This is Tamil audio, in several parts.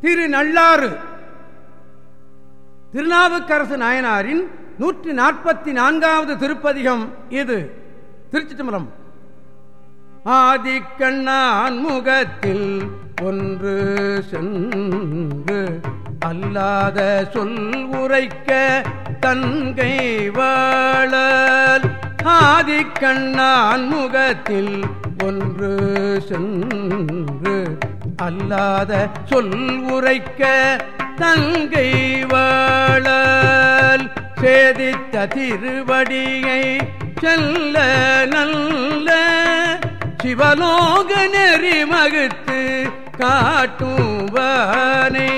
திரு நள்ளாறு திருநாவுக்கரசு நாயனாரின் நூற்றி நாற்பத்தி நான்காவது திருப்பதிகம் இது. திருச்சி தம்பரம் ஆதிக்கண்ணான் முகத்தில் ஒன்று சென்று அல்லாத சொல் உரைக்க தன்கை வாழல். ஆதிக்கண்ணான் முகத்தில் ஒன்று சென்று அல்லாத சொல் உரைக்க தங்கை வாழல். சேதித்த திருவடியை செல்ல நல்ல சிவலோக நெறி மகுத்து காட்டுவானே.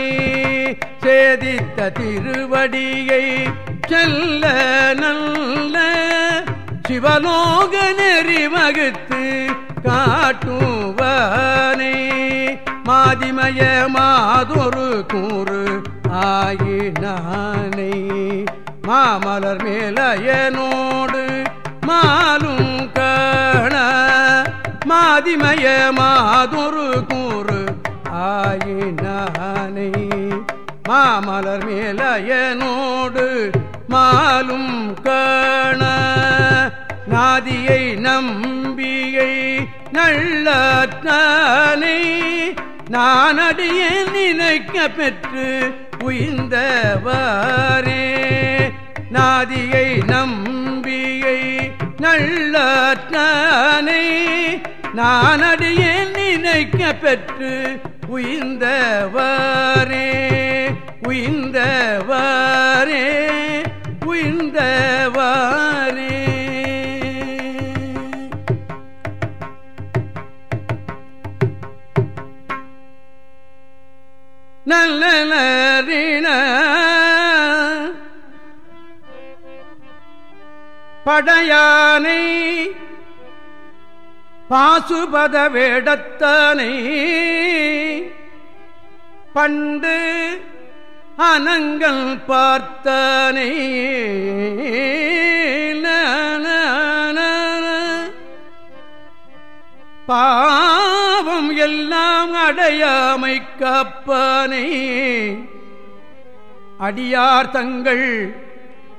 சேதித்த திருவடியை செல்ல நல்ல சிவலோக நெறி மகுத்து காட்டுவானே. மாதிமய மாதொரு கூறு ஆயினானை மாமலர் மேலயனோடு மாலும் கண. மாதிமய மாதொரு கூறு ஆயினானை மாமலர் மேலயனோடு மாலும் கண. நாதியை நம்பியை நல்லே நான் அடிய நினைக்க பெற்று உயிர்ந்தவாரே நாதியை நம்பியை நல்லே நான் அடிய நினைக்க பெற்று உயிர்ந்தவாரே உயிர்ந்தவாரே உயிர்ந்தவாரே நல்ல படையானை பாசுபத வேடத்தானை பண்டு அனங்கள் பார்த்தானே. பாவம் எல்லாம் அடையாமை காப்பானே அடியார் தங்கள்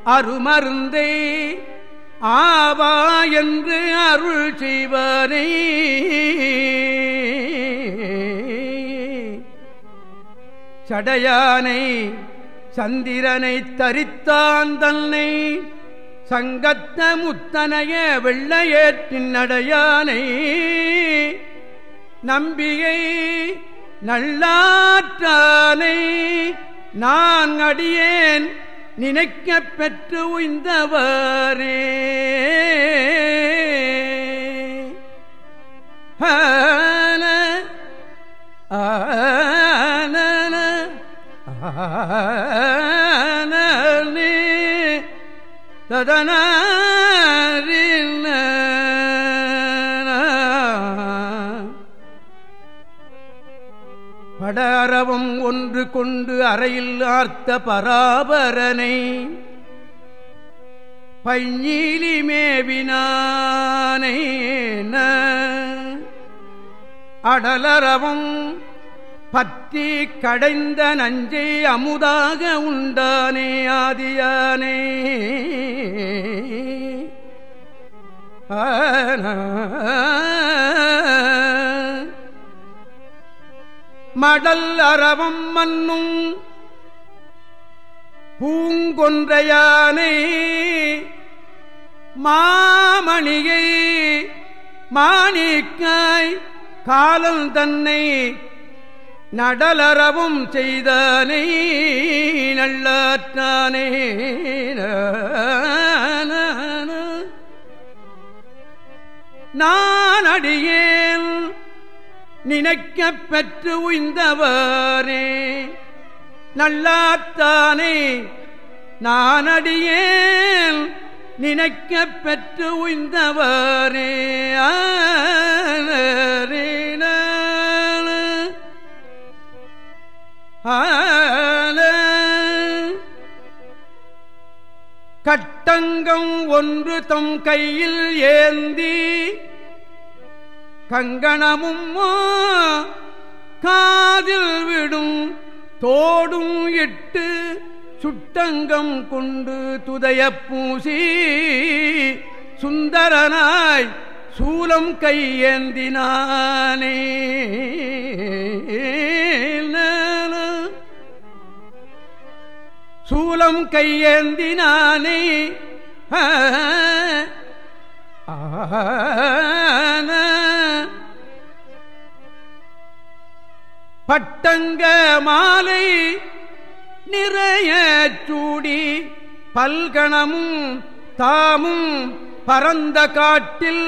அருமருந்தே ஆவா என்று அருள் செய்வானே. சடையானை சந்திரனை தரித்தான் தன்னை சங்கத்த முத்தனைய வெள்ளையேற்றின் அடையானை நம்பியை நல்லாற்றானை நான் அடியேன் நினைக்க பெற்று உய்ந்தவரே. ததன படரவம் ஒன்று கொண்டு அறையில் ஆர்த்த பராபரனை. பைஞீலி மேவினானை அடலரவம் பற்றி கடைந்த நஞ்சை அமுதாக உண்டானே ஆதியானே. மடல் அறவம் மன்னும் பூங்கொன்றையானை மாமணியை மாணிக்காய் காலம் தன்னை நடலறவும் செய்தானே நல்லாற்றானே. நான் அடியேன் நினைக்க பெற்று உய்ந்தவரே. நல்லாத்தானே நான் அடியேன் நினைக்க பெற்று உய்ந்தவரே. தங்கம் ஒன்று தம் கையில் ஏந்தி கங்கணமும் காதில் விடும் தோடும் இட்டு சுட்டங்கம் கொண்டு துதைய பூசி சுந்தரனாய் சூலம் கையேந்தினானே. சூலம் கையேந்தினானே பட்டங்க மாலை நிறைய சூடி பல்கணமும் தாமும் பரந்த காட்டில்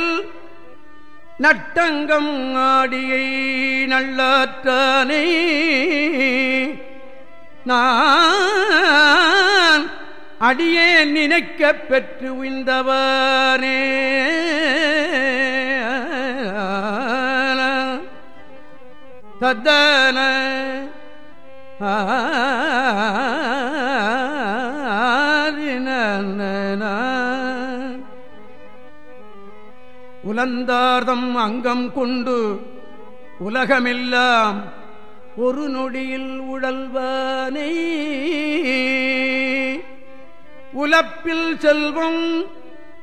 நட்டங்கம் ஆடியை நல்லாற்றானே. நான் அடியே நினைக்க பெற்று உய்ந்தவனே. தத்தன. உலந்தார்தம் அங்கம் கொண்டு உலகமெல்லாம் ஒரு நொடியில் உழல்வானே உலப்பில் செல்வம்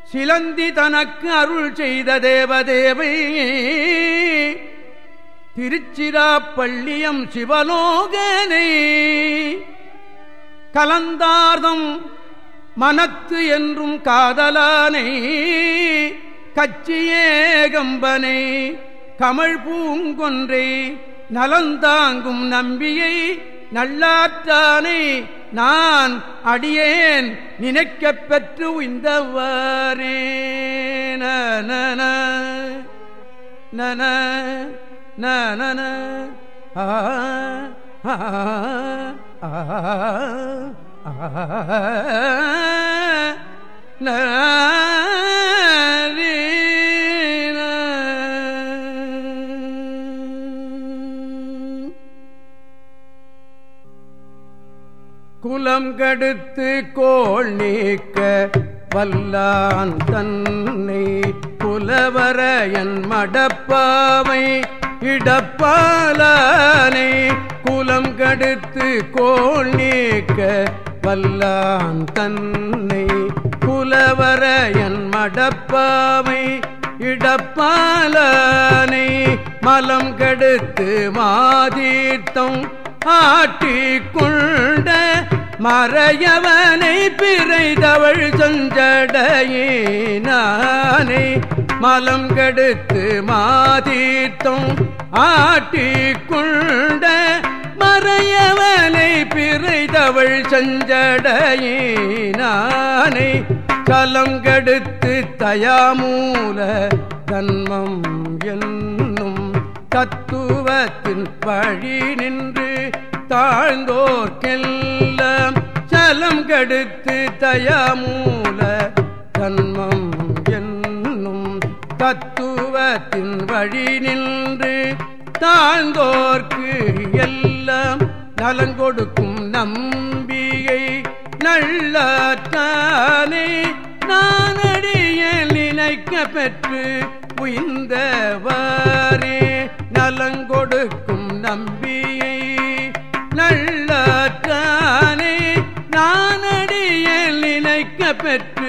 சிலந்தி தனக்கு அருள் செய்த தேவதேவை. திருச்சிராப்பள்ளியம் சிவலோகனை. கலந்தார்தம் மனத்து என்றும் காதலானை. கச்சியே கம்பனை கமல் பூங்கொன்றை நலந்தாங்கும் நம்பியை நல்லாற்றானை நான் அடியேன் நினைக்கப் பெற்று இந்தவாரே நன நன நன ஆ குலம் கடுத்து கோள் நீக்க வல்லான் தன்னை புலவர என் மடப்பாவை இடப்பாலானை குலம் கடுத்து கோள் நீக்க வல்லான் தன்னை புலவர என் மடப்பாவை இடப்பாலானை மலம் கெடுத்து மாதித்தம் ஆட்டிக்கொண்ட மறையவனை பிறைதவள் செஞ்சடையினானே. மலம் கெடுத்து மாதித்தம் ஆட்டிக்கொண்ட மறையவனை பிறைதவள் செஞ்சடையினானை. கலம் கெடுத்து தயாமூல தன்மம் என் தத்துவத்தின் வழி நின்று தாழ்ந்தோர்க்கெல்லாம் சலம் கெடுத்து தயாமூல தன்மம் என்னும் தத்துவத்தின் வழி நின்று தாழ்ந்தோர்க்கு எல்லாம் நலங்கொடுக்கும் நம்பியை நல்லாற்றானே நானடிய நினைக்க பெற்று உயிர்ந்தவாரே நலங்கொடுக்கும் நம்பியை நல்லாற்றானே நானடிய நினைக்க பெற்ற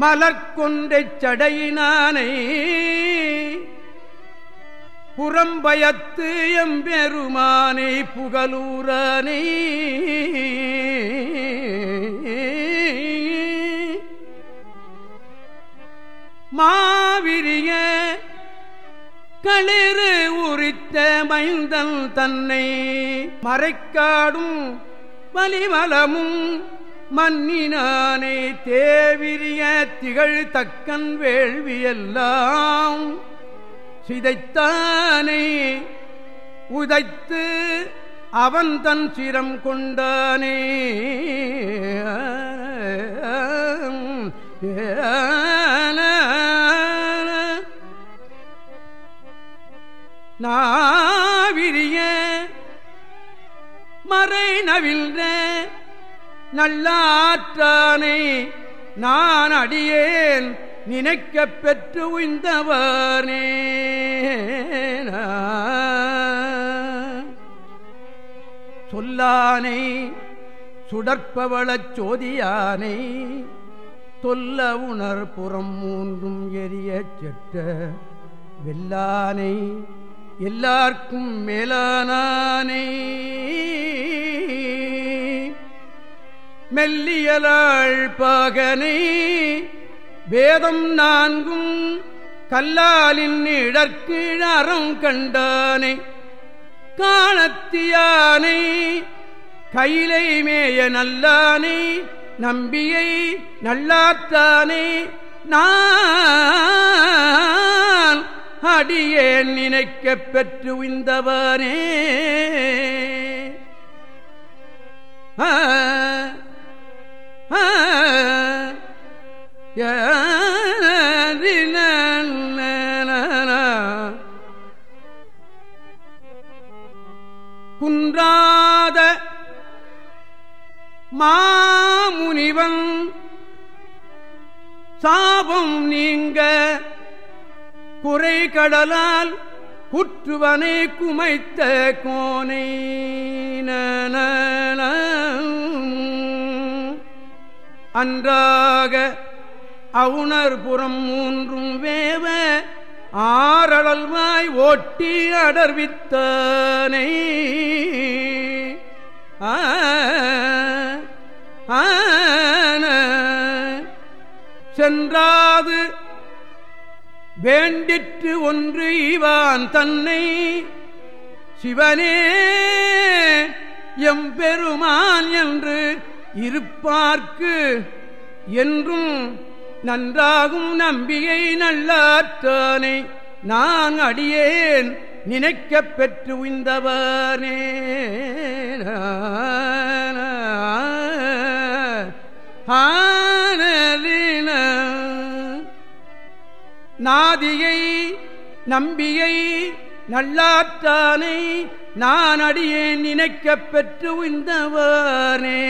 மலர்கொன்றைச் சடையினானை புறம்பயத்து எம்பெருமானை புகலூரானை. மாவிரிய களிறு உரித்த மைந்தன் தன்னை மறைக்காடும் வலிமலமும் மன்னினானே தேவிரிய திகழ் தக்கன் வேள்வியெல்லாம். சிதைத்தானை உதைத்து அவன் தன் சிரம் கொண்டானே. நாவிரிய மறை நவில்ற நல்ல நல்லாற்றானை நான் அடியேன் நினைக்க பெற்று உய்ந்தவனே. சொல்லானை சுடற்பவளச் சோதியானை தொல்ல உணர் புறம் மூன்றும் எரிய செற்ற வெல்லானை எல்லார்க்கும் மேலானானே. மெல்லியலாள் பகனை வேதம் நான்கும் கல்லாலின் இடற்கீழ் கண்டானை காணத்தியானை கையிலை மேய நல்லானை நம்பியை நல்லாத்தானை நான் அடியேன் நினைக்க பெற்று உய்ந்தவனே. ஆ கடலால் குற்றுவனை குமைத்த கோனை அன்றாக அவுணர்புறம் மூன்றும் வேவ ஆரழல்வாய் ஓட்டி அடர்வித்தானை சென்றாது வேண்டிற்று ஒன்று இவான் தன்னை. சிவனே எம்பெருமான் என்று இருப்பார்க்கு என்றும் நன்றாகும் நம்பியை நல்லாற்றானை நான் அடியேன் நினைக்க பெற்று உய்ந்தவனே. ஆன நாதியை நம்பியை நல்லாற்றானை நான் அடியேன் நினைக்கப் பெற்று உய்ந்தவனே.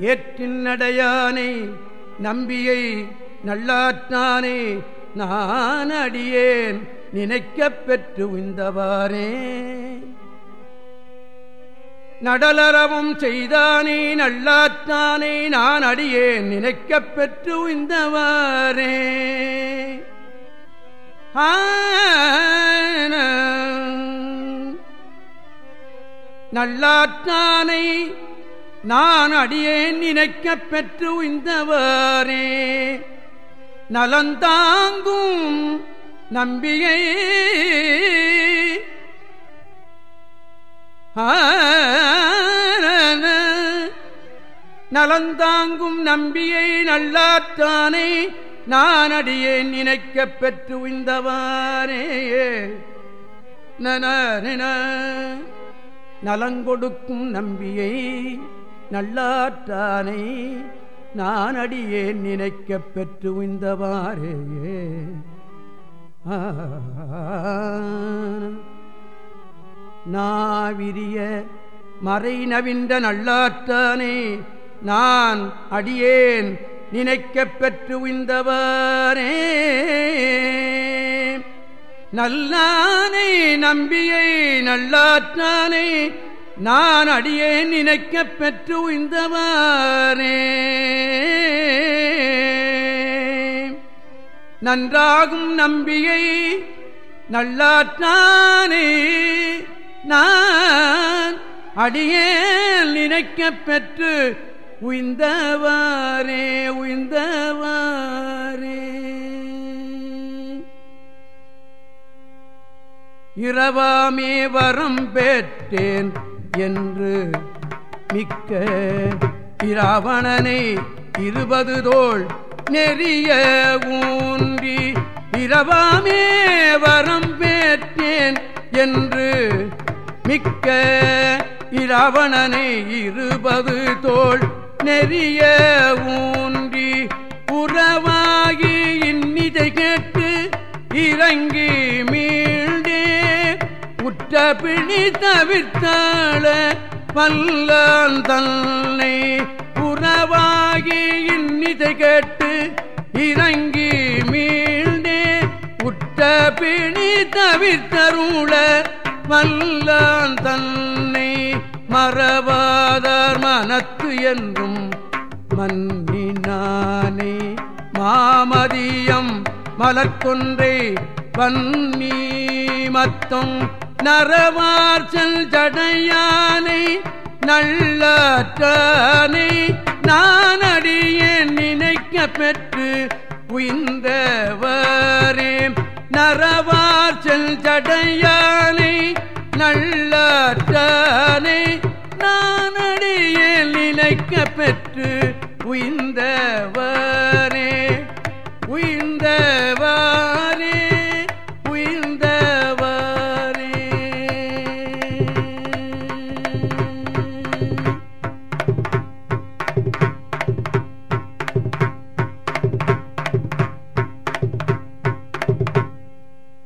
ஏற்றின் அடையானை நம்பியை நல்லாற்றானே நான் அடியேன் நினைக்கப் பெற்று உய்ந்தவாரே நடலறவும் செய்தானே நல்லாற்றானே நான் அடியே நினைக்க பெற்று உய்ந்தவாரே. நல்லாற்றானை நான் அடியேன் நினைக்க பெற்று உய்ந்தவாரே. நலந்தாங்கும் நம்பியை நலந்தாங்கும் நம்பியை நல்லாற்றானே நான் அடியேன் நினைக்க பெற்று உய்ந்தவாரே நலங்கொடுக்கும் நம்பியை நல்லாற்றானை நான் அடியேன் நினைக்க பெற்று உய்ந்தவாறேயே ஆ. நாவிரிய மறை நவின்ற நல்லாற்றானே நான் அடியேன் நினைக்கப் பெற்று உய்ந்தவரே. நல்லானை நம்பியை நல்லாற்றானே நான் அடியேன் நினைக்கப் பெற்று உய்ந்தவரே. நன்றாகும் நம்பியை நல்லாற்றானே நான் அடியேல் நினைக்க பெற்று உய்ந்தவாரே உய்ந்தவாரே இரவாமே வரம் பெற்றேன் என்று மிக்க இராவணனை இருபது தோள் நெறிய ஊன்றி இரவாமே வரம் பெற்றேன் என்று மிக்க இரவணனை இருபது தோல் நெறிய ஊன்றி உறவாகி இன்னிதை கேட்டு இறங்கி மீண்டே உற்ற பிணி தவிர்த்தாள பல்லான் தன்னை உறவாகி இன்னிதை கேட்டு இறங்கி மீண்டே உற்ற பிணி தவிர்த்தருள வல்லான் தன்னை மறவாதார் மனத்து என்றும் மன்னினானே. மாமதியம் மலக்கொன்றை பன்னி மத்தம் நரவார்ச்சல் ஜடையானை நல்லற்றானை நானடிய நினைக்க பெற்று உயிர்ந்தவரே நரவார்ச்சல் ஜடையானை நல்லாற்றானை நானடியில் நினைக்க பெற்று உயிர்ந்தவர்